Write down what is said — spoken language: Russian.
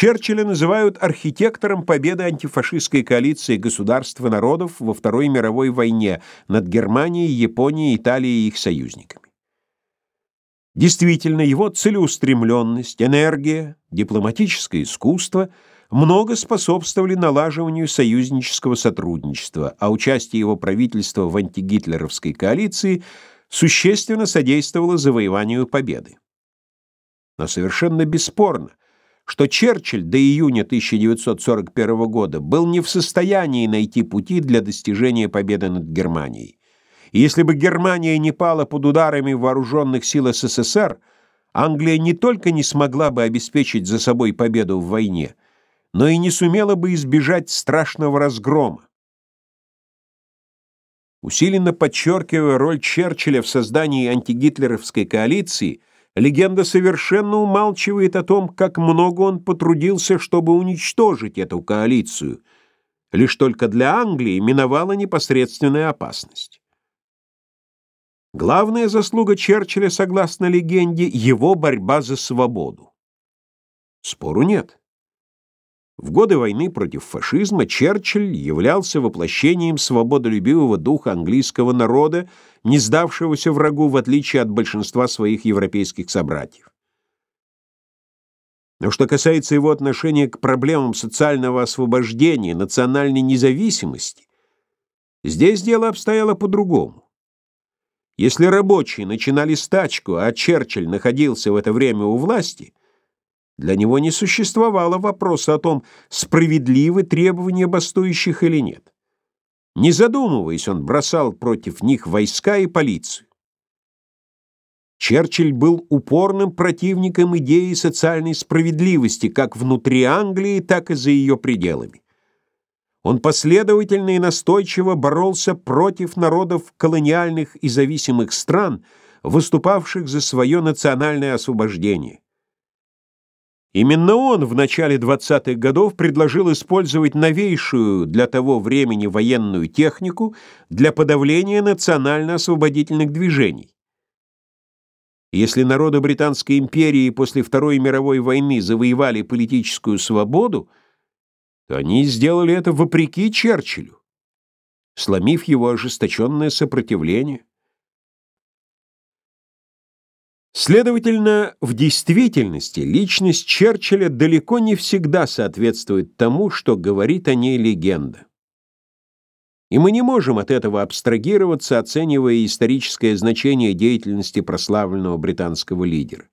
Черчилля называют архитектором победы антифашистской коалиции государств и народов во Второй мировой войне над Германией, Японией, Италией и их союзниками. Действительно, его целеустремленность, энергия, дипломатическое искусство много способствовали налаживанию союзнического сотрудничества, а участие его правительства в антигитлеровской коалиции существенно содействовало завоеванию победы. Но совершенно бесспорно, что Черчилль до июня 1941 года был не в состоянии найти пути для достижения победы над Германией. И если бы Германия не пала под ударами вооруженных сил СССР, Англия не только не смогла бы обеспечить за собой победу в войне, но и не сумела бы избежать страшного разгрома. Усиленно подчеркивая роль Черчилля в создании антигитлеровской коалиции, Легенда совершенно умалчивает о том, как много он потрудился, чтобы уничтожить эту коалицию. Лишь только для Англии миновала непосредственная опасность. Главная заслуга Черчилля, согласно легенде, его борьба за свободу. Спору нет. В годы войны против фашизма Черчилль являлся воплощением свободолюбивого духа английского народа, не сдавшегося врагу в отличие от большинства своих европейских собратьев. Но что касается его отношения к проблемам социального освобождения, национальной независимости, здесь дело обстояло по-другому. Если рабочие начинали стачку, а Черчилль находился в это время у власти, для него не существовало вопроса о том, справедливы требования бастующих или нет. Не задумываясь, он бросал против них войска и полицию. Черчилль был упорным противником идеи социальной справедливости как внутри Англии, так и за ее пределами. Он последовательно и настойчиво боролся против народов колониальных и зависимых стран, выступавших за свое национальное освобождение. Именно он в начале 20-х годов предложил использовать новейшую для того времени военную технику для подавления национально-освободительных движений. Если народы Британской империи после Второй мировой войны завоевали политическую свободу, то они сделали это вопреки Черчиллю, сломив его ожесточенное сопротивление. Следовательно, в действительности личность Черчилля далеко не всегда соответствует тому, что говорит о ней легенда. И мы не можем от этого абстрагироваться, оценивая историческое значение деятельности прославленного британского лидера.